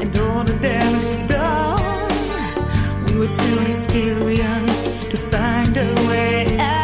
and all the damage done. We were too experienced to find a way out.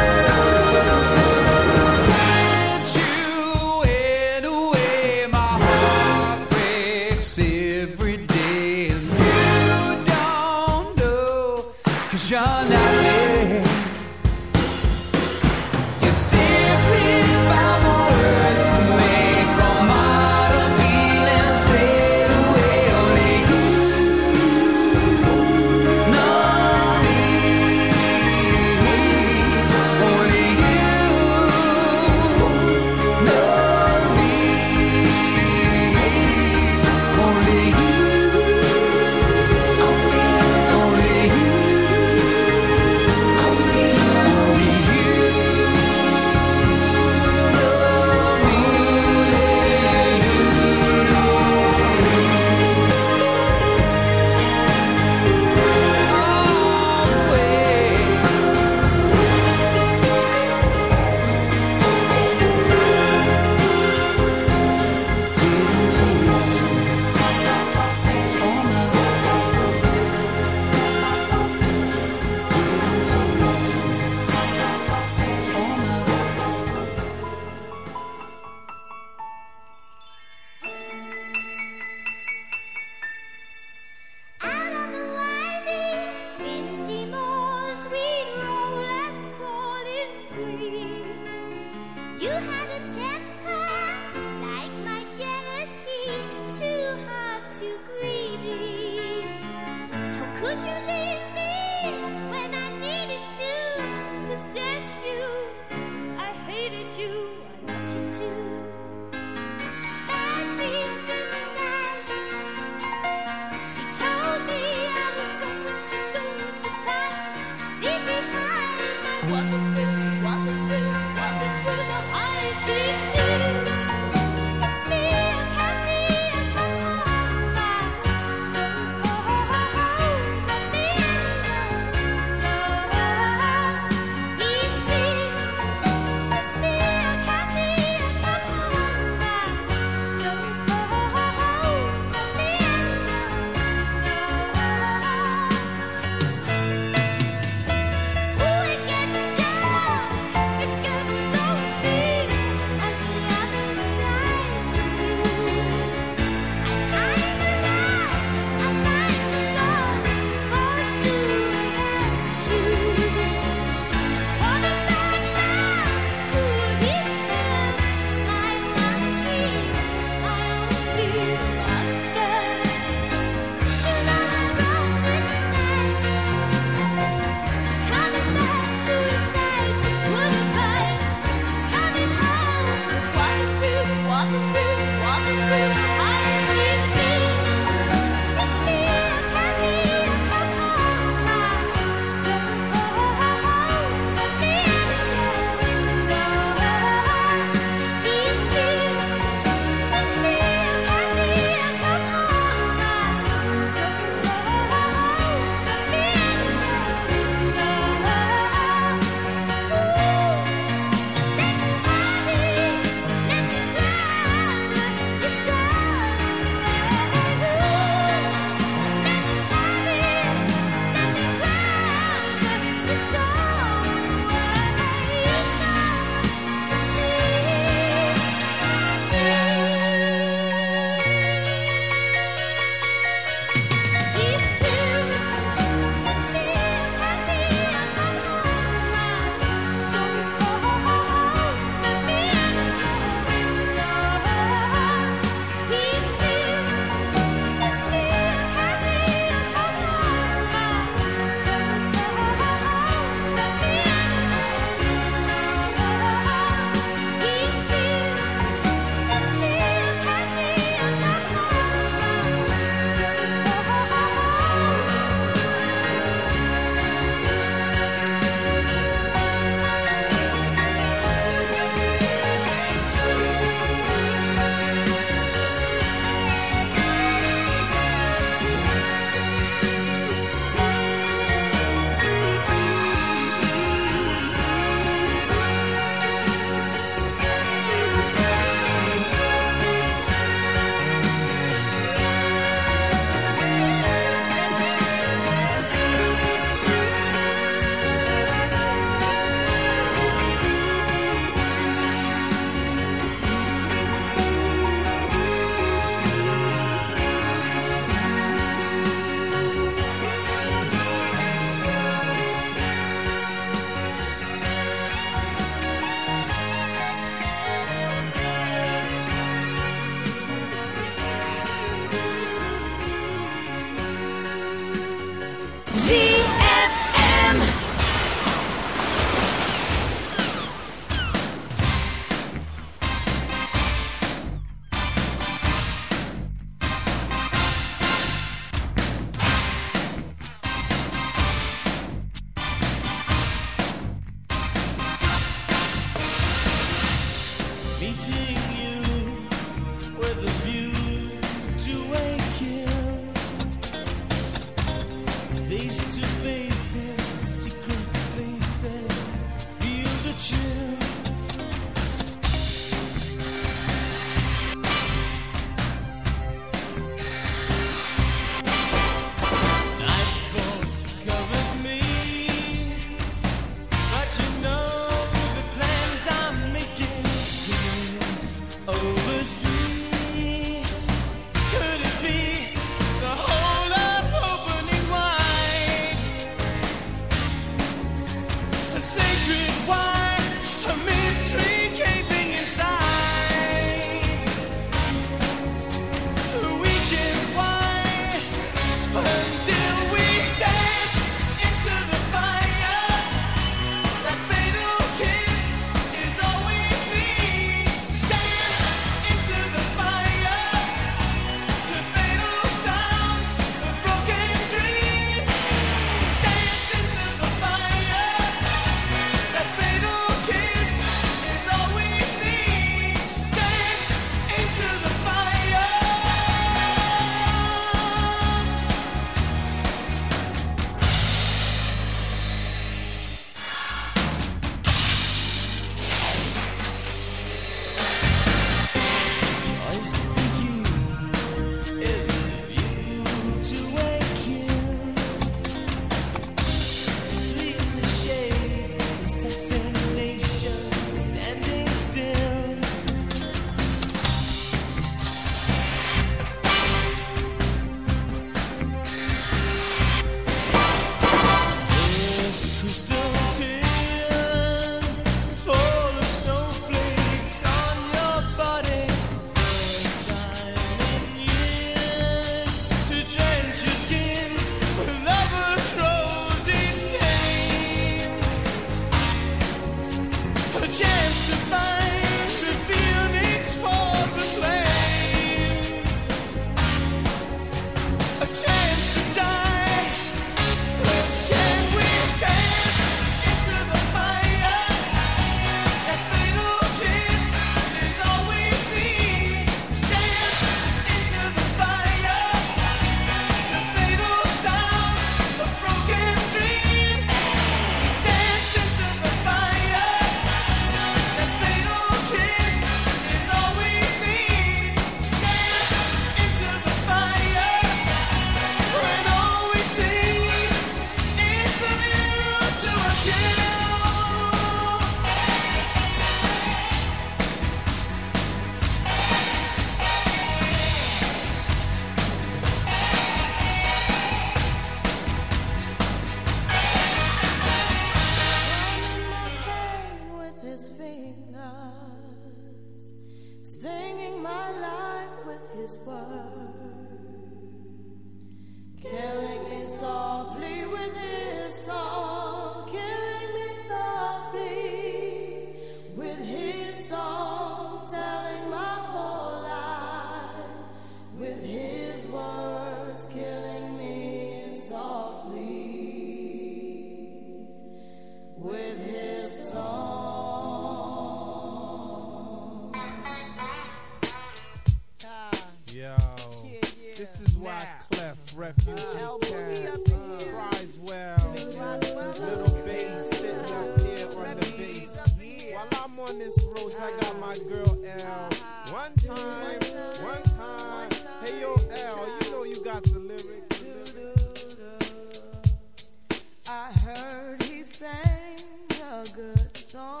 I heard he sang a good song.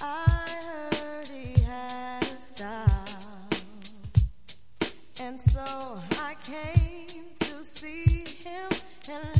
I heard he had a style. And so I came to see him and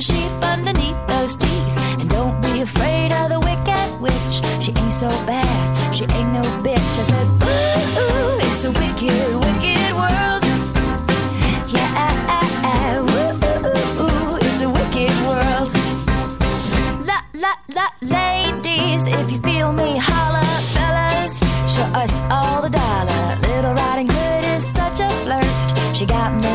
sheep underneath those teeth.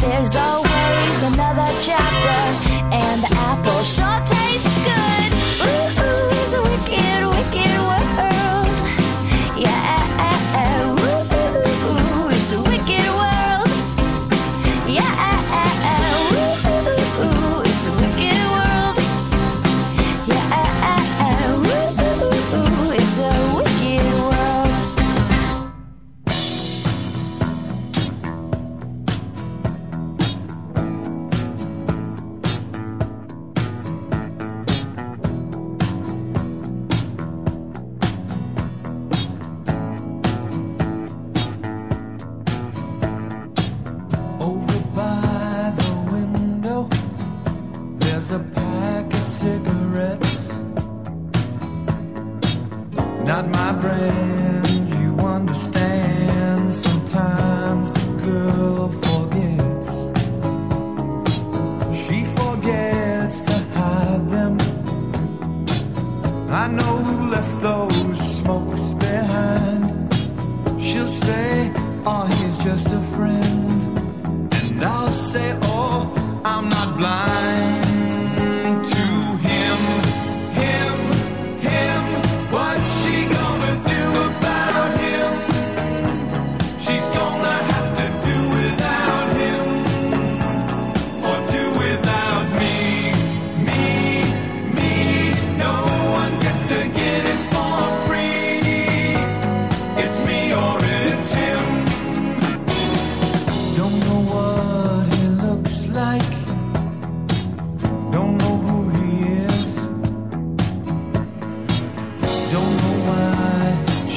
there's always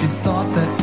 You thought that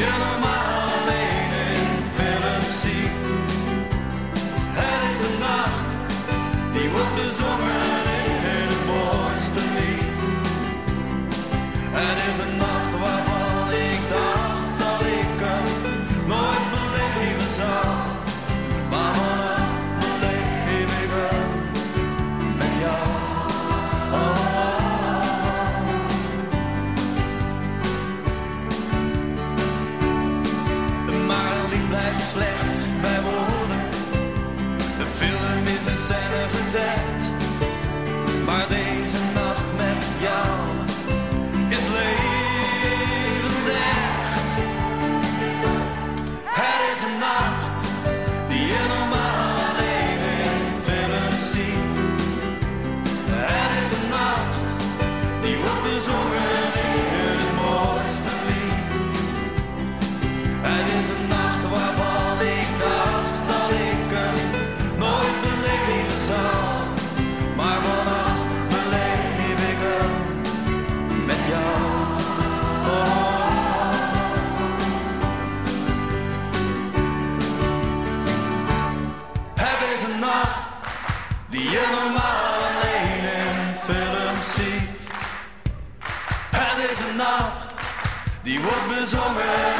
die je die wordt bezongen